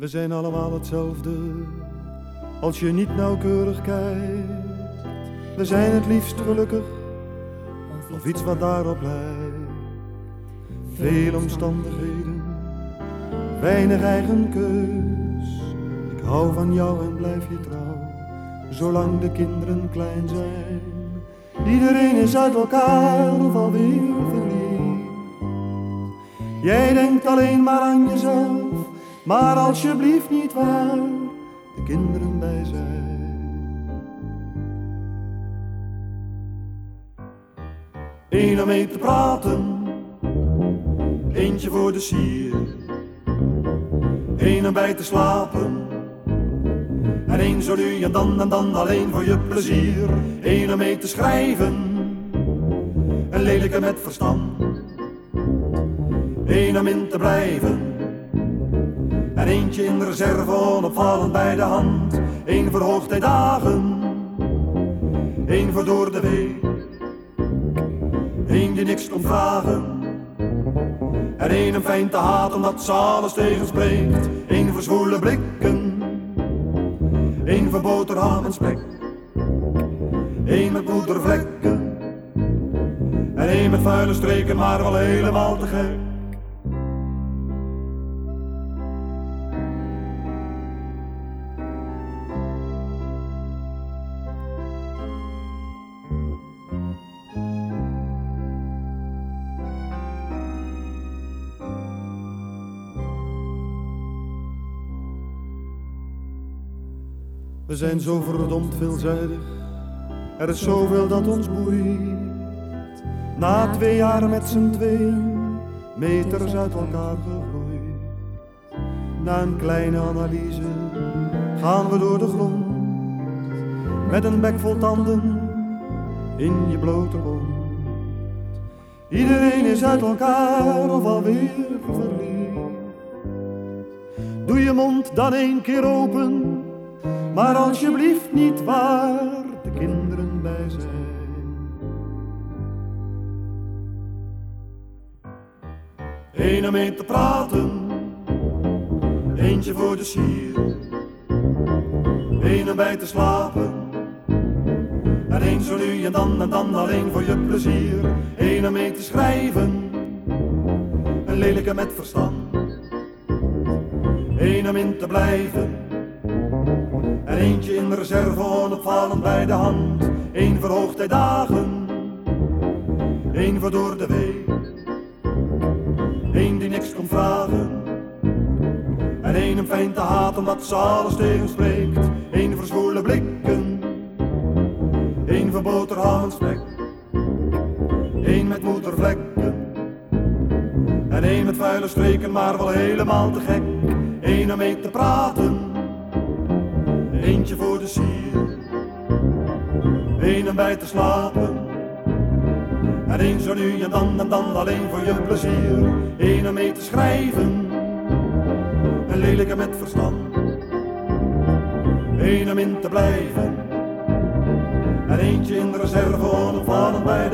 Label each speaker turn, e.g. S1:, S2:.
S1: We zijn allemaal hetzelfde, als je niet nauwkeurig kijkt. We zijn het liefst gelukkig, of iets wat daarop lijkt. Veel omstandigheden, weinig eigen keus. Ik hou van jou en blijf je trouw, zolang de kinderen klein zijn. Iedereen is uit elkaar of alweer verliefd. Jij denkt alleen maar aan jezelf, maar alsjeblieft niet waar de kinderen bij zijn. Eén om mee te praten, eentje voor de sier. Eén om bij te slapen, en één zo nu en dan en dan alleen voor je plezier. Eén om mee te schrijven, een lelijke met verstand. Eén om in te blijven, en eentje in reserve onopvallend bij de hand. Eén voor hoogtijdagen, één voor door de week. Eén die niks kon vragen. En één een fijn te haat omdat ze alles tegenspreekt. Eén voor zwoele blikken. Eén voor boterham en spek. Eén met moedervlekken. En één met vuile streken, maar wel helemaal te gek. We zijn zo verdomd veelzijdig, er is zoveel dat ons boeit. Na twee jaar met z'n tweeën, meters uit elkaar gegroeid. Na een kleine analyse gaan we door de grond, met een bek vol tanden in je blote kont. Iedereen is uit elkaar of alweer verliefd. Doe je mond dan één keer open maar alsjeblieft niet waar de kinderen bij zijn. Eén om mee te praten, eentje voor de sier. Eén om bij te slapen, en één zo nu en dan en dan alleen voor je plezier. Eén om mee te schrijven, een lelijke met verstand. Eén om in te blijven en eentje in reserve onopvallend bij de hand. Eén voor hoogtijdagen, één voor door de week. Eén die niks kon vragen, en één hem fijn te haat omdat ze alles tegenspreekt. Eén voor zwoele blikken, één voor boterham en. Eén met moedervlekken, en één met vuile streken, maar wel helemaal te gek. Eén om mee te praten eentje voor de sier. Eén om bij te slapen. En één zo nu en dan en dan alleen voor je plezier. Eén om mee te schrijven. Een lelijke met verstand. Eén om in te blijven. En eentje in de reserve onopvallend bij